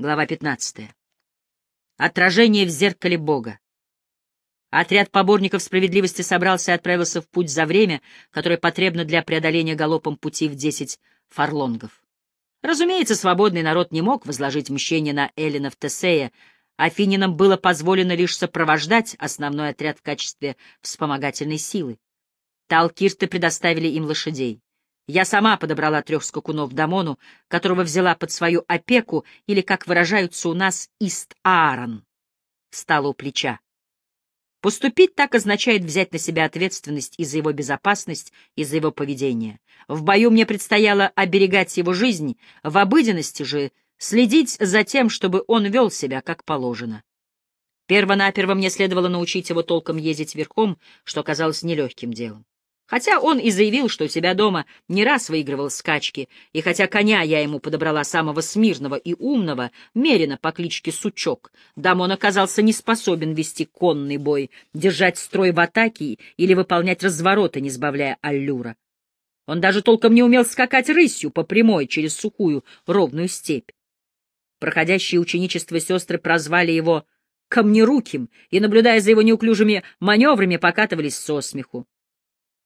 Глава 15. Отражение в зеркале Бога. Отряд поборников справедливости собрался и отправился в путь за время, которое потребно для преодоления галопом пути в десять фарлонгов. Разумеется, свободный народ не мог возложить мщение на Эллина в Тесея, Афининам было позволено лишь сопровождать основной отряд в качестве вспомогательной силы. Талкирты предоставили им лошадей. Я сама подобрала трех скакунов Дамону, которого взяла под свою опеку, или, как выражаются у нас, Ист-Аарон. Встала у плеча. Поступить так означает взять на себя ответственность и за его безопасность, и за его поведение. В бою мне предстояло оберегать его жизнь, в обыденности же следить за тем, чтобы он вел себя как положено. Первонаперво мне следовало научить его толком ездить верхом, что оказалось нелегким делом. Хотя он и заявил, что у себя дома не раз выигрывал скачки, и хотя коня я ему подобрала самого смирного и умного, мерено по кличке Сучок, Дамон оказался не способен вести конный бой, держать строй в атаке или выполнять развороты, не сбавляя аллюра. Он даже толком не умел скакать рысью по прямой через сухую ровную степь. Проходящие ученичество сестры прозвали его «камнеруким» и, наблюдая за его неуклюжими маневрами, покатывались со смеху.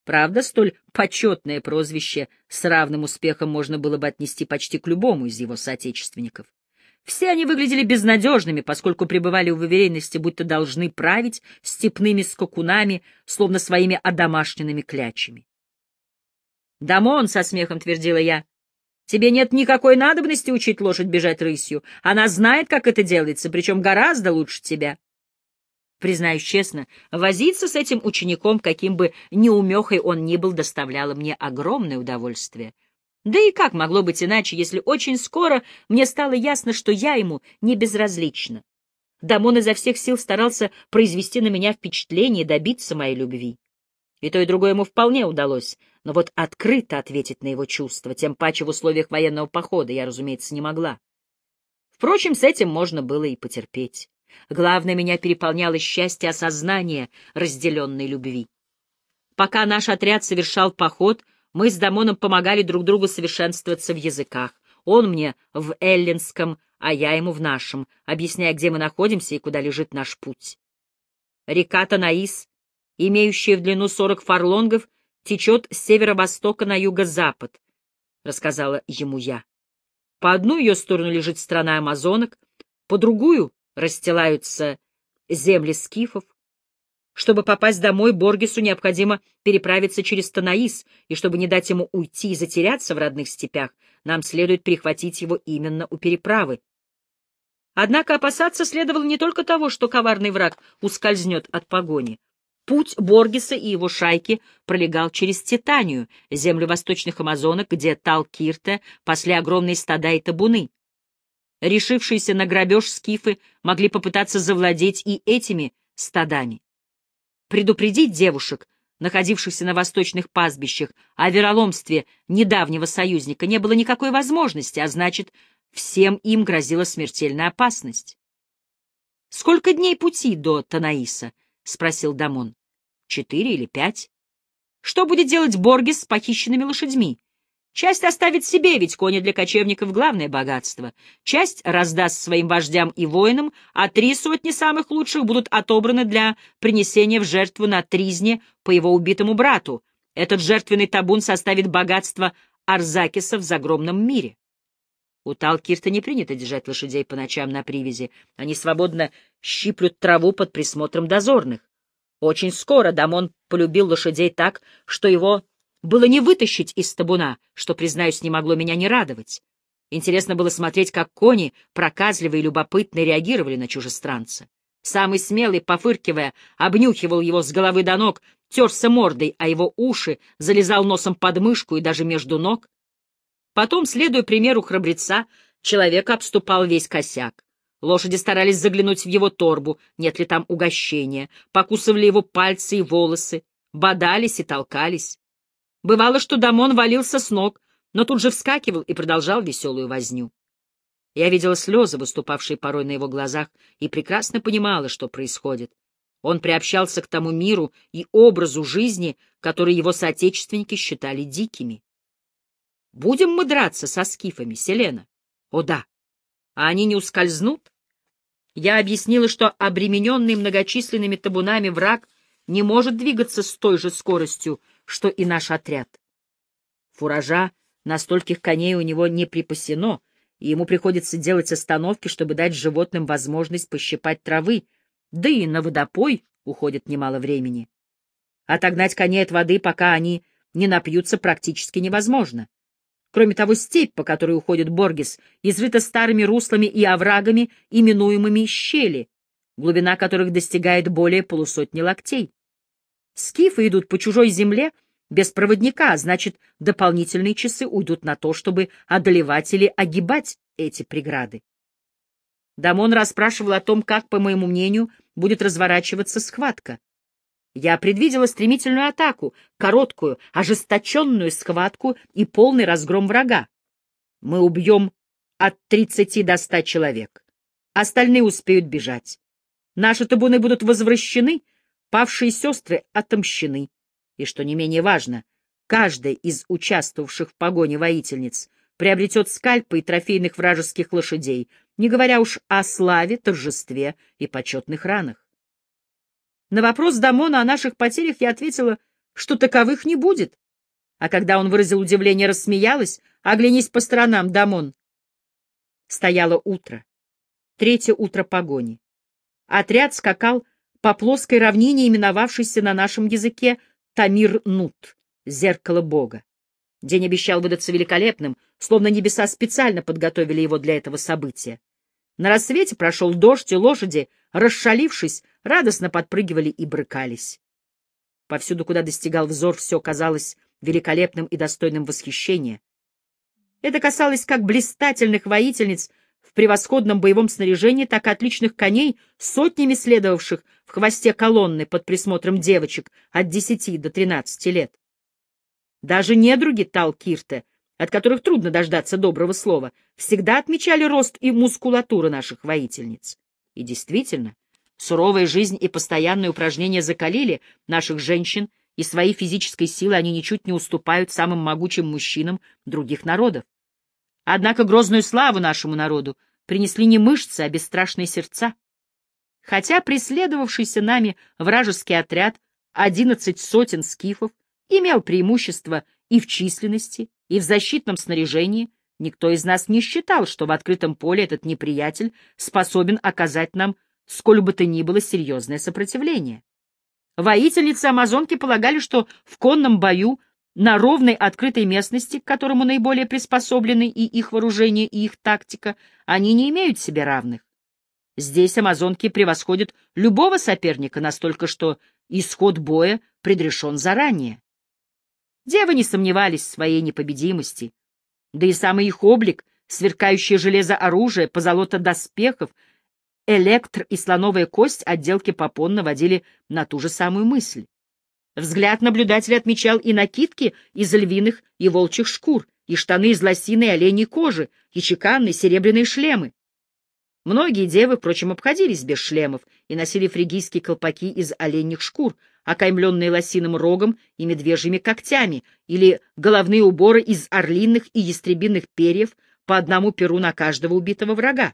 Правда, столь почетное прозвище с равным успехом можно было бы отнести почти к любому из его соотечественников. Все они выглядели безнадежными, поскольку пребывали в уверенности, будто должны править степными скакунами, словно своими одомашненными клячами. «Дамон!» — со смехом твердила я. «Тебе нет никакой надобности учить лошадь бежать рысью. Она знает, как это делается, причем гораздо лучше тебя». Признаюсь честно, возиться с этим учеником, каким бы неумехой он ни был, доставляло мне огромное удовольствие. Да и как могло быть иначе, если очень скоро мне стало ясно, что я ему не безразлична. Дамон изо всех сил старался произвести на меня впечатление и добиться моей любви. И то, и другое ему вполне удалось, но вот открыто ответить на его чувства, тем паче в условиях военного похода, я, разумеется, не могла. Впрочем, с этим можно было и потерпеть. Главное, меня переполняло счастье осознания разделенной любви. Пока наш отряд совершал поход, мы с Дамоном помогали друг другу совершенствоваться в языках. Он мне в эллинском, а я ему в нашем, объясняя, где мы находимся и куда лежит наш путь. Река Танаис, имеющая в длину сорок фарлонгов, течет с северо-востока на юго-запад, — рассказала ему я. По одну ее сторону лежит страна амазонок, по другую расстилаются земли скифов. Чтобы попасть домой, Боргесу необходимо переправиться через Танаис, и чтобы не дать ему уйти и затеряться в родных степях, нам следует перехватить его именно у переправы. Однако опасаться следовало не только того, что коварный враг ускользнет от погони. Путь Боргеса и его шайки пролегал через Титанию, землю восточных амазонок, где Талкирте пасли огромные стада и табуны. Решившиеся на грабеж скифы могли попытаться завладеть и этими стадами. Предупредить девушек, находившихся на восточных пастбищах, о вероломстве недавнего союзника не было никакой возможности, а значит, всем им грозила смертельная опасность. «Сколько дней пути до Танаиса?» — спросил Дамон. «Четыре или пять?» «Что будет делать Боргес с похищенными лошадьми?» Часть оставит себе, ведь кони для кочевников — главное богатство. Часть раздаст своим вождям и воинам, а три сотни самых лучших будут отобраны для принесения в жертву на тризне по его убитому брату. Этот жертвенный табун составит богатство Арзакиса в загромном мире. У Талкирта не принято держать лошадей по ночам на привязи. Они свободно щиплют траву под присмотром дозорных. Очень скоро Дамон полюбил лошадей так, что его было не вытащить из табуна, что, признаюсь, не могло меня не радовать. Интересно было смотреть, как кони, проказливые и любопытные, реагировали на чужестранца. Самый смелый, пофыркивая, обнюхивал его с головы до ног, терся мордой, а его уши, залезал носом под мышку и даже между ног. Потом, следуя примеру храбреца, человек обступал весь косяк. Лошади старались заглянуть в его торбу, нет ли там угощения, покусывали его пальцы и волосы, бодались и толкались. Бывало, что Дамон валился с ног, но тут же вскакивал и продолжал веселую возню. Я видела слезы, выступавшие порой на его глазах, и прекрасно понимала, что происходит. Он приобщался к тому миру и образу жизни, который его соотечественники считали дикими. Будем мы драться со скифами, Селена? О да. а они не ускользнут. Я объяснила, что обремененный многочисленными табунами враг не может двигаться с той же скоростью, что и наш отряд. Фуража на стольких коней у него не припасено, и ему приходится делать остановки, чтобы дать животным возможность пощипать травы, да и на водопой уходит немало времени. Отогнать коней от воды, пока они не напьются, практически невозможно. Кроме того, степь, по которой уходит Боргес, изрыта старыми руслами и оврагами, именуемыми щели, глубина которых достигает более полусотни локтей. Скифы идут по чужой земле без проводника, а значит, дополнительные часы уйдут на то, чтобы одолевать или огибать эти преграды. Дамон расспрашивал о том, как, по моему мнению, будет разворачиваться схватка. Я предвидела стремительную атаку, короткую, ожесточенную схватку и полный разгром врага. Мы убьем от тридцати до ста человек. Остальные успеют бежать. Наши табуны будут возвращены, павшие сестры отомщены. И, что не менее важно, каждая из участвовавших в погоне воительниц приобретет скальпы и трофейных вражеских лошадей, не говоря уж о славе, торжестве и почетных ранах. На вопрос Дамона о наших потерях я ответила, что таковых не будет. А когда он выразил удивление, рассмеялась. «Оглянись по сторонам, Дамон». Стояло утро. Третье утро погони. Отряд скакал по плоской равнине, именовавшейся на нашем языке Тамир-Нут, зеркало Бога. День обещал выдаться великолепным, словно небеса специально подготовили его для этого события. На рассвете прошел дождь, и лошади, расшалившись, радостно подпрыгивали и брыкались. Повсюду, куда достигал взор, все казалось великолепным и достойным восхищения. Это касалось как блистательных воительниц в превосходном боевом снаряжении, так и отличных коней, сотнями следовавших в хвосте колонны под присмотром девочек от десяти до тринадцати лет. Даже недруги Талкирте — от которых трудно дождаться доброго слова, всегда отмечали рост и мускулатуру наших воительниц. И действительно, суровая жизнь и постоянные упражнения закалили наших женщин, и своей физической силой они ничуть не уступают самым могучим мужчинам других народов. Однако грозную славу нашему народу принесли не мышцы, а бесстрашные сердца. Хотя преследовавшийся нами вражеский отряд, одиннадцать сотен скифов, имел преимущество и в численности, и в защитном снаряжении, никто из нас не считал, что в открытом поле этот неприятель способен оказать нам сколь бы то ни было серьезное сопротивление. Воительницы амазонки полагали, что в конном бою на ровной открытой местности, к которому наиболее приспособлены и их вооружение, и их тактика, они не имеют себе равных. Здесь амазонки превосходят любого соперника настолько, что исход боя предрешен заранее. Девы не сомневались в своей непобедимости, да и самый их облик, сверкающее железо оружия, позолота доспехов, электр и слоновая кость отделки попон наводили на ту же самую мысль. Взгляд наблюдателя отмечал и накидки из львиных и волчьих шкур, и штаны из лосиной и оленей кожи, и чеканные серебряные шлемы. Многие девы, впрочем, обходились без шлемов и носили фригийские колпаки из оленьих шкур, окаймленные лосиным рогом и медвежьими когтями, или головные уборы из орлиных и ястребиных перьев по одному перу на каждого убитого врага.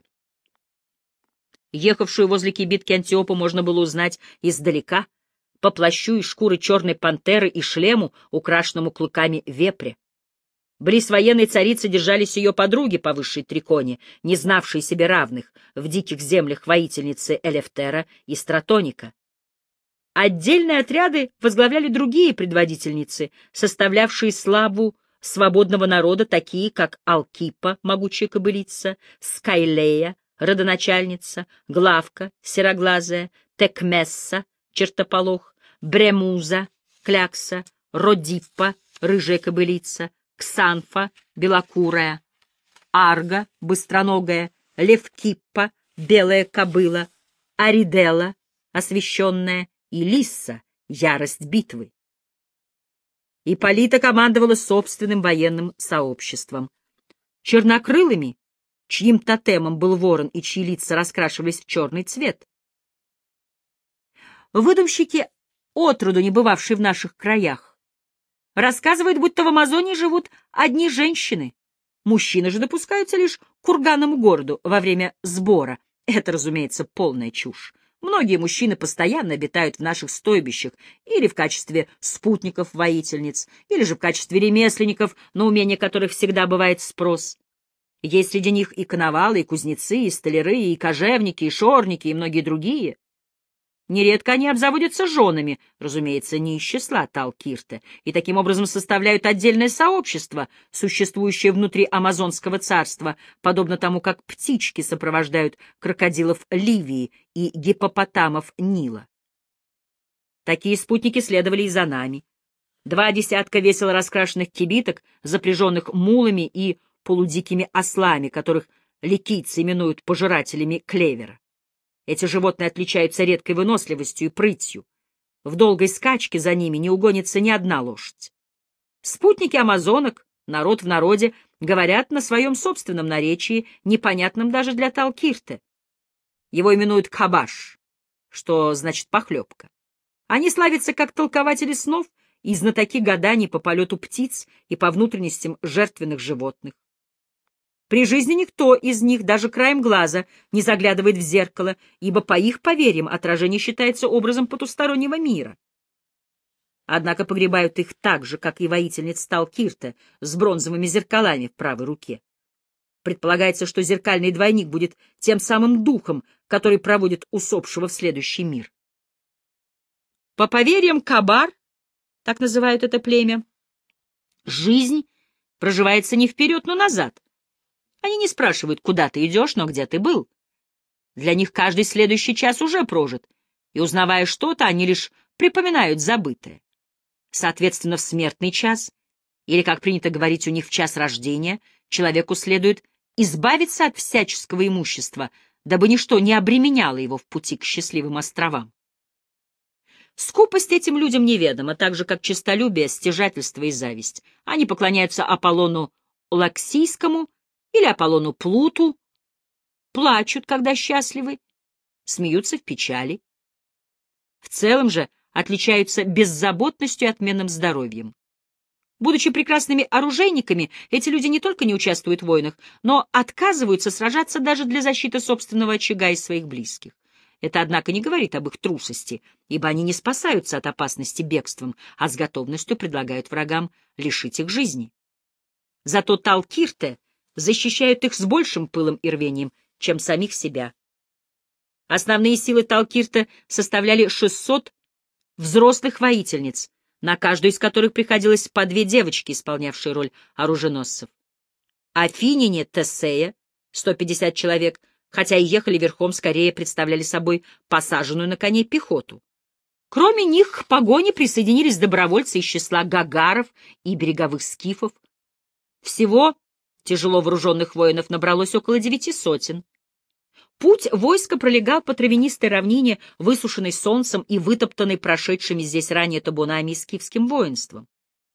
Ехавшую возле кибитки Антиопу можно было узнать издалека, по плащу и шкуры черной пантеры и шлему, украшенному клыками вепря. Близ военной царицы держались ее подруги по высшей триконе, не знавшие себе равных в диких землях воительницы Элефтера и Стратоника. Отдельные отряды возглавляли другие предводительницы, составлявшие славу свободного народа, такие как Алкипа, могучая кобылица, Скайлея, родоначальница, Главка, сероглазая, Текмесса, чертополох, Бремуза, Клякса, Родиппа, рыжая кобылица, Ксанфа, белокурая, Арга, быстроногая, Левкиппа, белая кобыла, Аридела, освещенная, и Лисса — ярость битвы. Иполита командовала собственным военным сообществом. Чернокрылыми, чьим тотемом был ворон и чьи лица раскрашивались в черный цвет. Выдумщики, отроду не бывавшие в наших краях, рассказывают, будто в Амазонии живут одни женщины, Мужчины же допускаются лишь к курганному городу во время сбора. Это, разумеется, полная чушь. Многие мужчины постоянно обитают в наших стойбищах или в качестве спутников-воительниц, или же в качестве ремесленников, на умение которых всегда бывает спрос. Есть среди них и коновалы, и кузнецы, и столяры, и кожевники, и шорники, и многие другие. Нередко они обзаводятся женами, разумеется, не из числа Талкирта, и таким образом составляют отдельное сообщество, существующее внутри Амазонского царства, подобно тому, как птички сопровождают крокодилов Ливии и гипопотамов Нила. Такие спутники следовали и за нами. Два десятка весело раскрашенных кибиток, запряженных мулами и полудикими ослами, которых ликийцы именуют пожирателями клевера. Эти животные отличаются редкой выносливостью и прытью. В долгой скачке за ними не угонится ни одна лошадь. Спутники амазонок, народ в народе, говорят на своем собственном наречии, непонятном даже для Талкирте. Его именуют Кабаш, что значит похлебка. Они славятся как толкователи снов и знатоки гаданий по полету птиц и по внутренностям жертвенных животных. При жизни никто из них даже краем глаза не заглядывает в зеркало, ибо, по их поверьям, отражение считается образом потустороннего мира. Однако погребают их так же, как и воительниц Талкирта, с бронзовыми зеркалами в правой руке. Предполагается, что зеркальный двойник будет тем самым духом, который проводит усопшего в следующий мир. По поверьям Кабар, так называют это племя, жизнь проживается не вперед, но назад — они не спрашивают, куда ты идешь, но где ты был. Для них каждый следующий час уже прожит, и, узнавая что-то, они лишь припоминают забытое. Соответственно, в смертный час, или, как принято говорить у них, в час рождения, человеку следует избавиться от всяческого имущества, дабы ничто не обременяло его в пути к счастливым островам. Скупость этим людям неведома, так же, как честолюбие, стяжательство и зависть. Они поклоняются Аполлону Лаксийскому или Аполлону Плуту, плачут, когда счастливы, смеются в печали. В целом же отличаются беззаботностью и отменным здоровьем. Будучи прекрасными оружейниками, эти люди не только не участвуют в войнах, но отказываются сражаться даже для защиты собственного очага и своих близких. Это, однако, не говорит об их трусости, ибо они не спасаются от опасности бегством, а с готовностью предлагают врагам лишить их жизни. Зато Талкирте защищают их с большим пылом и рвением, чем самих себя. Основные силы Талкирта составляли 600 взрослых воительниц, на каждую из которых приходилось по две девочки, исполнявшие роль оруженосцев. Афинине Тесея, 150 человек, хотя и ехали верхом, скорее представляли собой посаженную на коней пехоту. Кроме них к погоне присоединились добровольцы из числа гагаров и береговых скифов. Всего Тяжело вооруженных воинов набралось около девяти сотен. Путь войска пролегал по травянистой равнине, высушенной солнцем и вытоптанной прошедшими здесь ранее табунами и скифским воинством.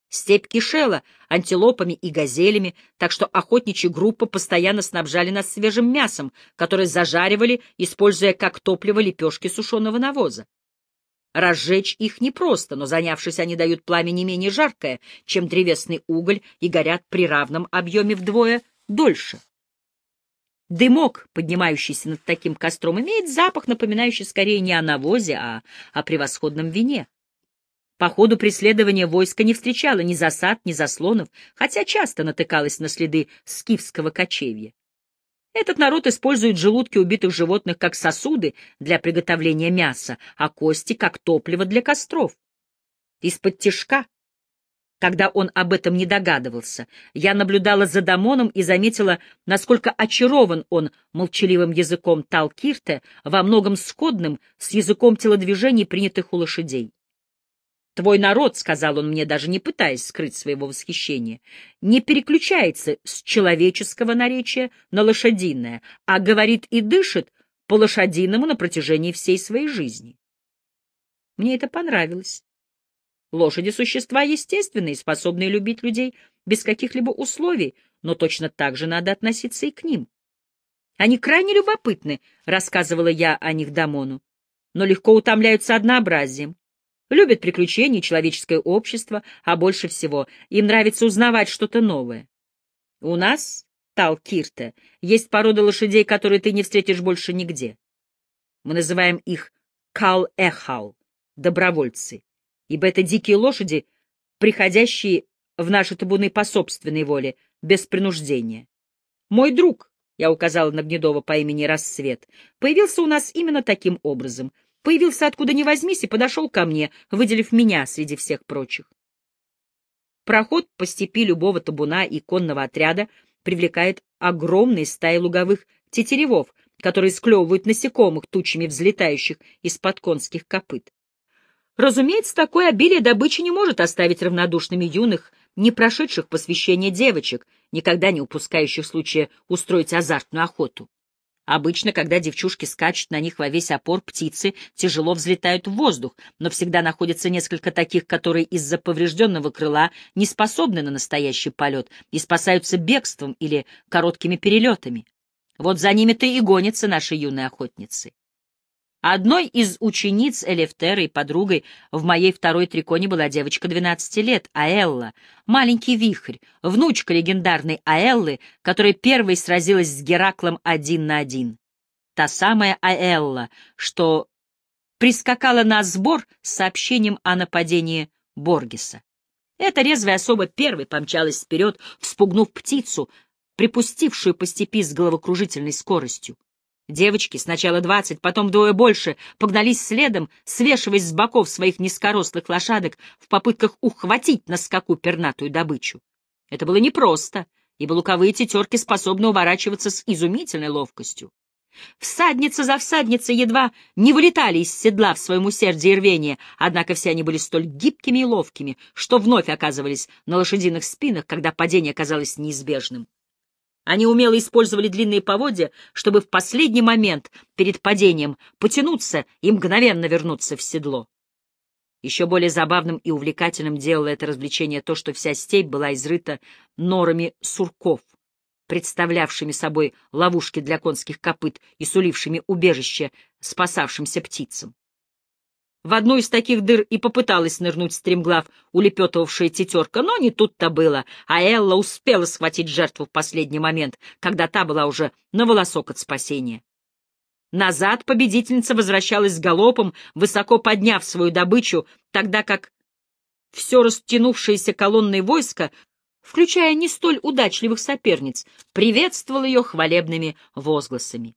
Степь кишела антилопами и газелями, так что охотничьи группы постоянно снабжали нас свежим мясом, которое зажаривали, используя как топливо лепешки сушеного навоза. Разжечь их непросто, но занявшись, они дают пламя не менее жаркое, чем древесный уголь, и горят при равном объеме вдвое дольше. Дымок, поднимающийся над таким костром, имеет запах, напоминающий скорее не о навозе, а о превосходном вине. По ходу преследования войска не встречало ни засад, ни заслонов, хотя часто натыкалось на следы скифского кочевья. Этот народ использует желудки убитых животных как сосуды для приготовления мяса, а кости как топливо для костров. Из-под тишка, когда он об этом не догадывался, я наблюдала за Дамоном и заметила, насколько очарован он молчаливым языком Талкирте, во многом сходным с языком телодвижений, принятых у лошадей. Твой народ, — сказал он мне, даже не пытаясь скрыть своего восхищения, — не переключается с человеческого наречия на лошадиное, а говорит и дышит по-лошадиному на протяжении всей своей жизни. Мне это понравилось. Лошади — существа естественные, способные любить людей без каких-либо условий, но точно так же надо относиться и к ним. Они крайне любопытны, — рассказывала я о них Дамону, но легко утомляются однообразием. Любят приключения, человеческое общество, а больше всего им нравится узнавать что-то новое. У нас, Талкирта, есть порода лошадей, которые ты не встретишь больше нигде. Мы называем их кал-эхал, добровольцы, ибо это дикие лошади, приходящие в наши табуны по собственной воле, без принуждения. Мой друг, я указала на Гнедова по имени Рассвет, появился у нас именно таким образом. Появился откуда ни возьмись и подошел ко мне, выделив меня среди всех прочих. Проход по степи любого табуна и конного отряда привлекает огромные стаи луговых тетеревов, которые склевывают насекомых, тучами взлетающих из-под конских копыт. Разумеется, такое обилие добычи не может оставить равнодушными юных, не прошедших посвящение девочек, никогда не упускающих случая устроить азартную охоту. Обычно, когда девчушки скачут на них во весь опор, птицы тяжело взлетают в воздух, но всегда находится несколько таких, которые из-за поврежденного крыла не способны на настоящий полет и спасаются бегством или короткими перелетами. Вот за ними-то и гонятся наши юные охотницы. Одной из учениц Элефтеры и подругой в моей второй триконе была девочка 12 лет, Аэлла, маленький вихрь, внучка легендарной Аэллы, которая первой сразилась с Гераклом один на один. Та самая Аэлла, что прискакала на сбор с сообщением о нападении Боргеса. Эта резвая особа первой помчалась вперед, вспугнув птицу, припустившую по степи с головокружительной скоростью. Девочки, сначала двадцать, потом двое больше, погнались следом, свешиваясь с боков своих низкорослых лошадок в попытках ухватить на скаку пернатую добычу. Это было непросто, ибо луковые тетерки способны уворачиваться с изумительной ловкостью. Всадница за всадницей едва не вылетали из седла в своем усердии и рвении, однако все они были столь гибкими и ловкими, что вновь оказывались на лошадиных спинах, когда падение казалось неизбежным. Они умело использовали длинные поводья, чтобы в последний момент перед падением потянуться и мгновенно вернуться в седло. Еще более забавным и увлекательным делало это развлечение то, что вся степь была изрыта норами сурков, представлявшими собой ловушки для конских копыт и сулившими убежище спасавшимся птицам. В одну из таких дыр и попыталась нырнуть стремглав улепетывавшая тетерка, но не тут-то было, а Элла успела схватить жертву в последний момент, когда та была уже на волосок от спасения. Назад победительница возвращалась с галопом, высоко подняв свою добычу, тогда как все растянувшееся колонной войско, включая не столь удачливых соперниц, приветствовало ее хвалебными возгласами.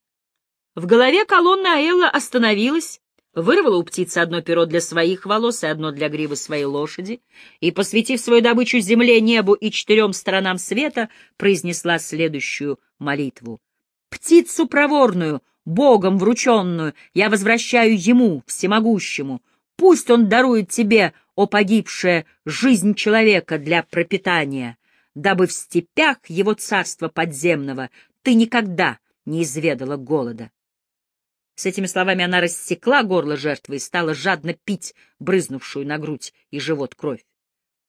В голове колонны Аэлла остановилась, вырвала у птицы одно перо для своих волос и одно для гривы своей лошади, и, посвятив свою добычу земле, небу и четырем сторонам света, произнесла следующую молитву. «Птицу проворную, Богом врученную, я возвращаю ему, всемогущему. Пусть он дарует тебе, о погибшая, жизнь человека для пропитания, дабы в степях его царства подземного ты никогда не изведала голода. С этими словами она рассекла горло жертвы и стала жадно пить брызнувшую на грудь и живот кровь.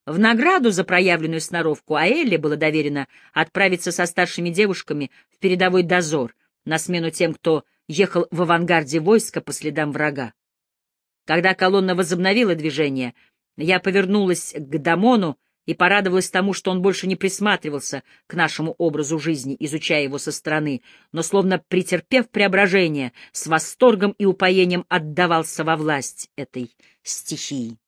В награду за проявленную сноровку Аэлле было доверено отправиться со старшими девушками в передовой дозор на смену тем, кто ехал в авангарде войска по следам врага. Когда колонна возобновила движение, я повернулась к Дамону и порадовалась тому, что он больше не присматривался к нашему образу жизни, изучая его со стороны, но, словно претерпев преображение, с восторгом и упоением отдавался во власть этой стихии.